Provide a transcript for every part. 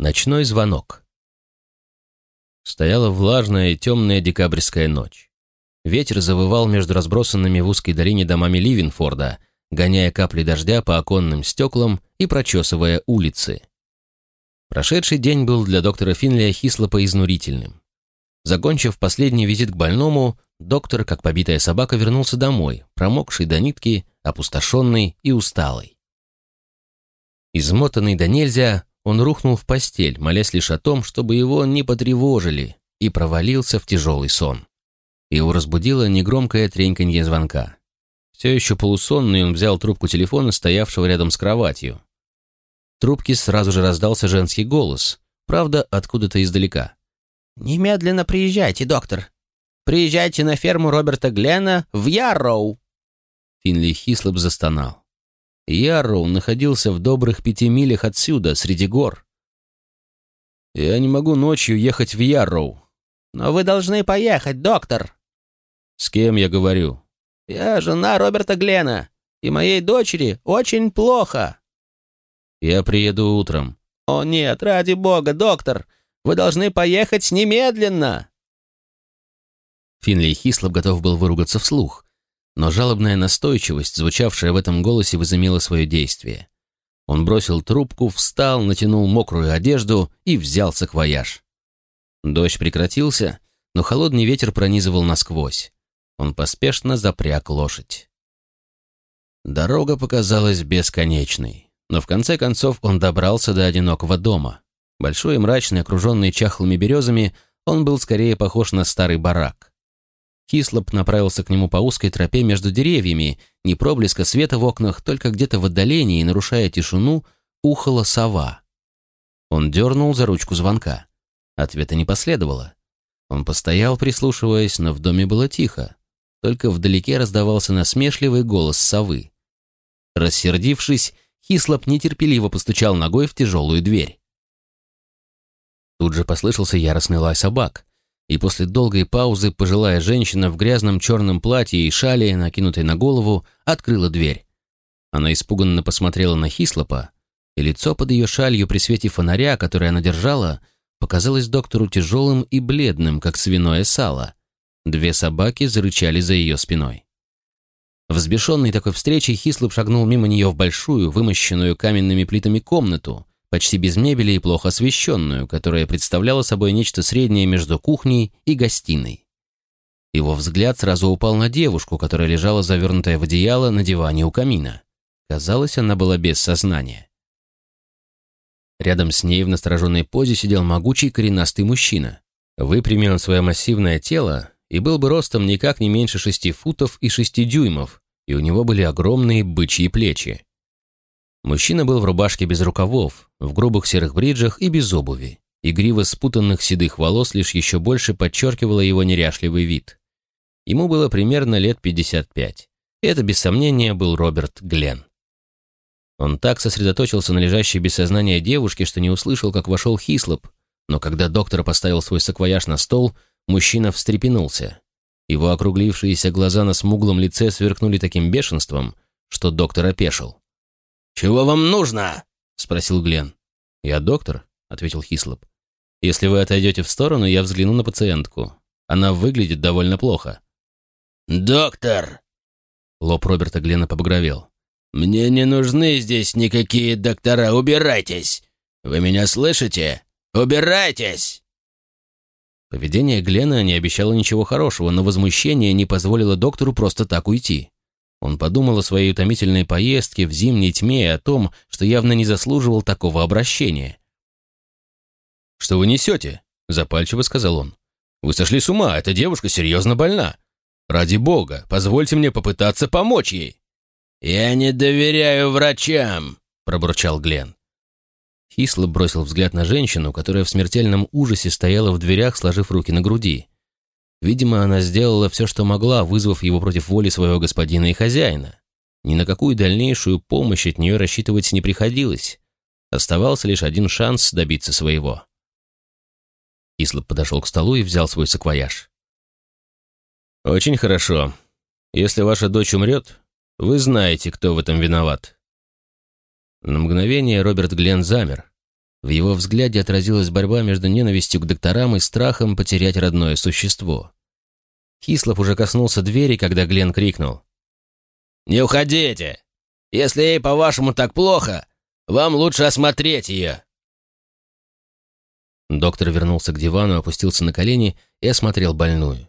Ночной звонок. Стояла влажная и темная декабрьская ночь. Ветер завывал между разбросанными в узкой долине домами Ливенфорда, гоняя капли дождя по оконным стеклам и прочесывая улицы. Прошедший день был для доктора Финлия Хислопа изнурительным. Закончив последний визит к больному, доктор, как побитая собака, вернулся домой, промокший до нитки, опустошенный и усталый. Измотанный до нельзя, он рухнул в постель, молясь лишь о том, чтобы его не потревожили, и провалился в тяжелый сон. Его разбудило негромкое треньканье звонка. Все еще полусонный он взял трубку телефона, стоявшего рядом с кроватью. В трубке сразу же раздался женский голос, правда, откуда-то издалека. «Немедленно приезжайте, доктор. Приезжайте на ферму Роберта Глена в Ярроу». Финли Хислоп застонал. Ярроу находился в добрых пяти милях отсюда, среди гор. «Я не могу ночью ехать в Ярроу». «Но вы должны поехать, доктор». «С кем я говорю?» «Я жена Роберта Глена, и моей дочери очень плохо». «Я приеду утром». «О нет, ради бога, доктор, вы должны поехать немедленно!» Финли Хислоп готов был выругаться вслух, но жалобная настойчивость, звучавшая в этом голосе, возымела свое действие. Он бросил трубку, встал, натянул мокрую одежду и взял саквояж. Дождь прекратился, но холодный ветер пронизывал насквозь. Он поспешно запряг лошадь. Дорога показалась бесконечной, но в конце концов он добрался до одинокого дома. Большой и мрачный, окруженный чахлыми березами, он был скорее похож на старый барак. Хислоп направился к нему по узкой тропе между деревьями, не проблеска света в окнах, только где-то в отдалении, нарушая тишину, ухала сова. Он дернул за ручку звонка. Ответа не последовало. Он постоял, прислушиваясь, но в доме было тихо. Только вдалеке раздавался насмешливый голос совы. Рассердившись, Хислоп нетерпеливо постучал ногой в тяжелую дверь. Тут же послышался яростный лай собак, и после долгой паузы пожилая женщина в грязном черном платье и шале, накинутой на голову, открыла дверь. Она испуганно посмотрела на Хислопа, и лицо под ее шалью при свете фонаря, который она держала, показалось доктору тяжелым и бледным, как свиное сало. Две собаки зарычали за ее спиной. Взбешенный такой встречей, Хислоп шагнул мимо нее в большую, вымощенную каменными плитами комнату, почти без мебели и плохо освещенную, которая представляла собой нечто среднее между кухней и гостиной. Его взгляд сразу упал на девушку, которая лежала завернутая в одеяло на диване у камина. Казалось, она была без сознания. Рядом с ней в настороженной позе сидел могучий коренастый мужчина. Выпрямил свое массивное тело и был бы ростом никак не меньше шести футов и шести дюймов, и у него были огромные бычьи плечи. Мужчина был в рубашке без рукавов, в грубых серых бриджах и без обуви. Игриво спутанных седых волос лишь еще больше подчеркивало его неряшливый вид. Ему было примерно лет 55. Это, без сомнения, был Роберт Гленн. Он так сосредоточился на лежащей без сознания девушке, что не услышал, как вошел Хислоп, но когда доктор поставил свой саквояж на стол, мужчина встрепенулся. Его округлившиеся глаза на смуглом лице сверкнули таким бешенством, что доктор опешил. «Чего вам нужно?» — спросил Глен. «Я доктор», — ответил Хислоп. «Если вы отойдете в сторону, я взгляну на пациентку. Она выглядит довольно плохо». «Доктор!» Лоб Роберта Глена побагровел. «Мне не нужны здесь никакие доктора. Убирайтесь! Вы меня слышите? Убирайтесь!» Поведение Глена не обещало ничего хорошего, но возмущение не позволило доктору просто так уйти. Он подумал о своей утомительной поездке в зимней тьме и о том, что явно не заслуживал такого обращения. «Что вы несете?» – запальчиво сказал он. «Вы сошли с ума, эта девушка серьезно больна. Ради бога, позвольте мне попытаться помочь ей». «Я не доверяю врачам», – пробурчал Глен. Хисло бросил взгляд на женщину, которая в смертельном ужасе стояла в дверях, сложив руки на груди. Видимо, она сделала все, что могла, вызвав его против воли своего господина и хозяина. Ни на какую дальнейшую помощь от нее рассчитывать не приходилось. Оставался лишь один шанс добиться своего. Ислоп подошел к столу и взял свой саквояж. «Очень хорошо. Если ваша дочь умрет, вы знаете, кто в этом виноват». На мгновение Роберт Глен замер. В его взгляде отразилась борьба между ненавистью к докторам и страхом потерять родное существо. Хислоп уже коснулся двери, когда Глен крикнул. «Не уходите! Если ей, по-вашему, так плохо, вам лучше осмотреть ее!» Доктор вернулся к дивану, опустился на колени и осмотрел больную.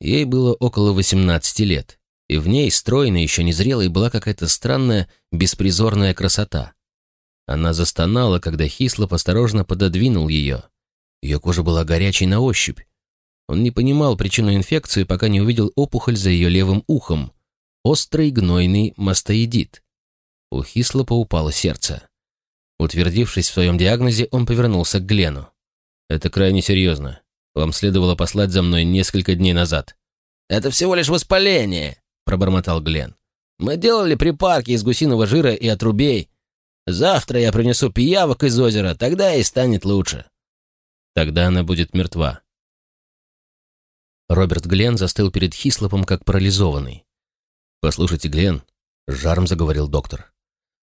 Ей было около 18 лет, и в ней, стройной, еще незрелой, была какая-то странная, беспризорная красота. Она застонала, когда Хислоп осторожно пододвинул ее. Ее кожа была горячей на ощупь. Он не понимал причину инфекции, пока не увидел опухоль за ее левым ухом. Острый гнойный мастоидит. У Хислопа упало сердце. Утвердившись в своем диагнозе, он повернулся к Глену. «Это крайне серьезно. Вам следовало послать за мной несколько дней назад». «Это всего лишь воспаление», — пробормотал Глен. «Мы делали припарки из гусиного жира и отрубей. Завтра я принесу пиявок из озера, тогда и станет лучше». «Тогда она будет мертва». Роберт Глен застыл перед Хислопом, как парализованный. «Послушайте, Глен», — жаром заговорил доктор.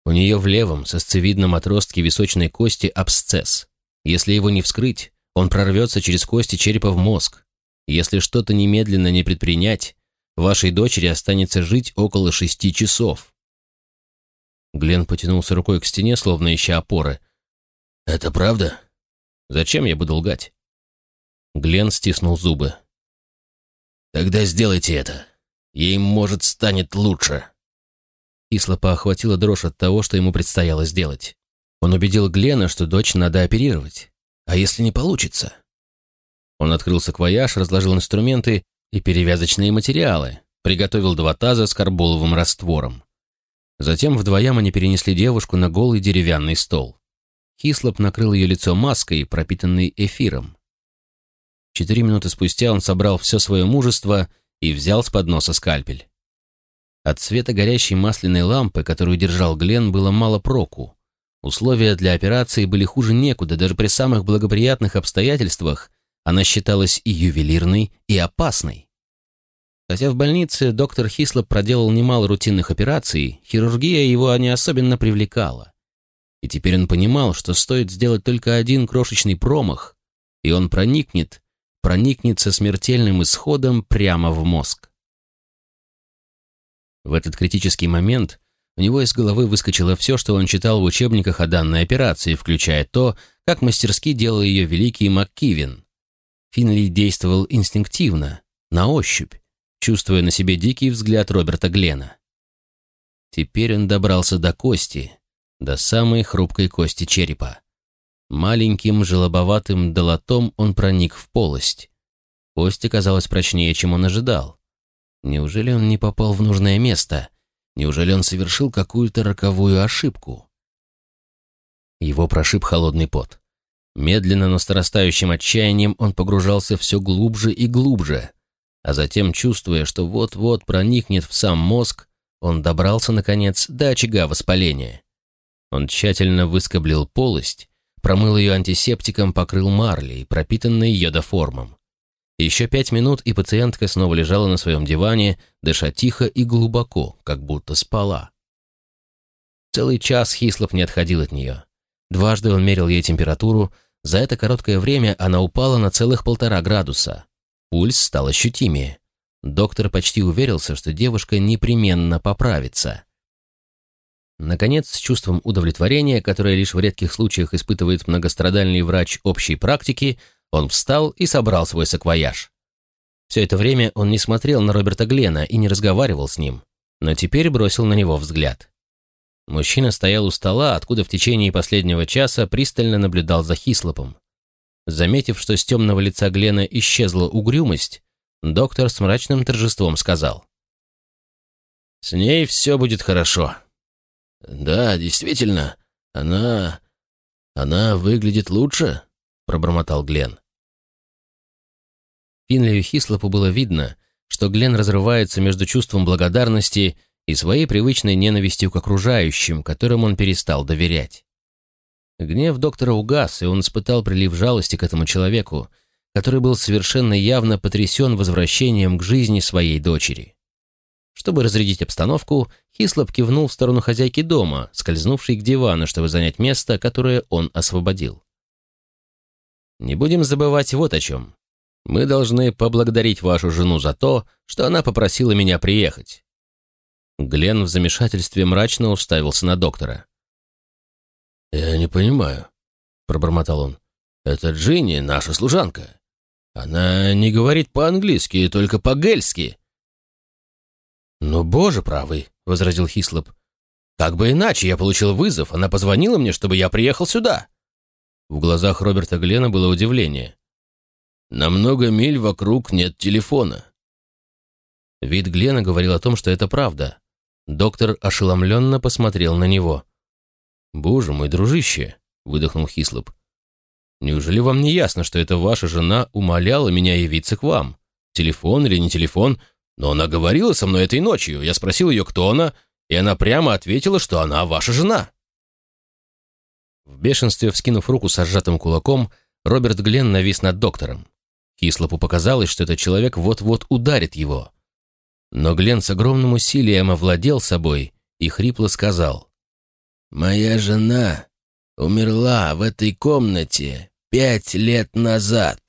«У нее в левом, сосцевидном отростке височной кости абсцесс. Если его не вскрыть, он прорвется через кости черепа в мозг. Если что-то немедленно не предпринять, вашей дочери останется жить около шести часов. Глен потянулся рукой к стене, словно ища опоры. «Это правда? Зачем я буду лгать?» Глен стиснул зубы. «Тогда сделайте это. Ей, может, станет лучше». Ислопа охватила дрожь от того, что ему предстояло сделать. Он убедил Глена, что дочь надо оперировать. А если не получится? Он открыл саквояж, разложил инструменты и перевязочные материалы, приготовил два таза с карболовым раствором. Затем вдвоем они перенесли девушку на голый деревянный стол. Хислоп накрыл ее лицо маской, пропитанной эфиром. Четыре минуты спустя он собрал все свое мужество и взял с подноса скальпель. От света горящей масляной лампы, которую держал Глен, было мало проку. Условия для операции были хуже некуда, даже при самых благоприятных обстоятельствах она считалась и ювелирной, и опасной. Хотя в больнице доктор Хислоп проделал немало рутинных операций, хирургия его не особенно привлекала. И теперь он понимал, что стоит сделать только один крошечный промах, и он проникнет, проникнет со смертельным исходом прямо в мозг. В этот критический момент у него из головы выскочило все, что он читал в учебниках о данной операции, включая то, как мастерски делал ее великий МакКивин. Финли действовал инстинктивно, на ощупь, чувствуя на себе дикий взгляд Роберта Глена. Теперь он добрался до кости, до самой хрупкой кости черепа. Маленьким желобоватым долотом он проник в полость. Кость оказалась прочнее, чем он ожидал. Неужели он не попал в нужное место — Неужели он совершил какую-то роковую ошибку? Его прошиб холодный пот. Медленно, но с нарастающим отчаянием он погружался все глубже и глубже, а затем, чувствуя, что вот-вот проникнет в сам мозг, он добрался, наконец, до очага воспаления. Он тщательно выскоблил полость, промыл ее антисептиком, покрыл марлей, пропитанной йодоформом. Еще пять минут, и пациентка снова лежала на своем диване, дыша тихо и глубоко, как будто спала. Целый час Хислоп не отходил от нее. Дважды он мерил ей температуру, за это короткое время она упала на целых полтора градуса. Пульс стал ощутимее. Доктор почти уверился, что девушка непременно поправится. Наконец, с чувством удовлетворения, которое лишь в редких случаях испытывает многострадальный врач общей практики, он встал и собрал свой саквояж. Все это время он не смотрел на Роберта Глена и не разговаривал с ним, но теперь бросил на него взгляд. Мужчина стоял у стола, откуда в течение последнего часа пристально наблюдал за Хислопом. Заметив, что с темного лица Глена исчезла угрюмость, доктор с мрачным торжеством сказал. «С ней все будет хорошо». «Да, действительно, она... она выглядит лучше», — пробормотал Глен. Финлию Хислопу было видно, что Глен разрывается между чувством благодарности и своей привычной ненавистью к окружающим, которым он перестал доверять. Гнев доктора угас, и он испытал прилив жалости к этому человеку, который был совершенно явно потрясен возвращением к жизни своей дочери. Чтобы разрядить обстановку, Хислоп кивнул в сторону хозяйки дома, скользнувшей к дивану, чтобы занять место, которое он освободил. «Не будем забывать вот о чем. Мы должны поблагодарить вашу жену за то, что она попросила меня приехать». Глен в замешательстве мрачно уставился на доктора. «Я не понимаю», — пробормотал он. «Это Джинни, наша служанка. Она не говорит по-английски, только по-гельски». «Ну, боже правый», — возразил Хислоп. «Как бы иначе я получил вызов, она позвонила мне, чтобы я приехал сюда». В глазах Роберта Глена было удивление. «На много миль вокруг нет телефона». Вид Глена говорил о том, что это правда. Доктор ошеломленно посмотрел на него. «Боже мой, дружище!» — выдохнул Хислоп. «Неужели вам не ясно, что это ваша жена умоляла меня явиться к вам? Телефон или не телефон? Но она говорила со мной этой ночью. Я спросил ее, кто она, и она прямо ответила, что она ваша жена». В бешенстве, вскинув руку с сжатым кулаком, Роберт Гленн навис над доктором. Хислопу показалось, что этот человек вот-вот ударит его. Но Гленн с огромным усилием овладел собой и хрипло сказал. «Моя жена умерла в этой комнате пять лет назад».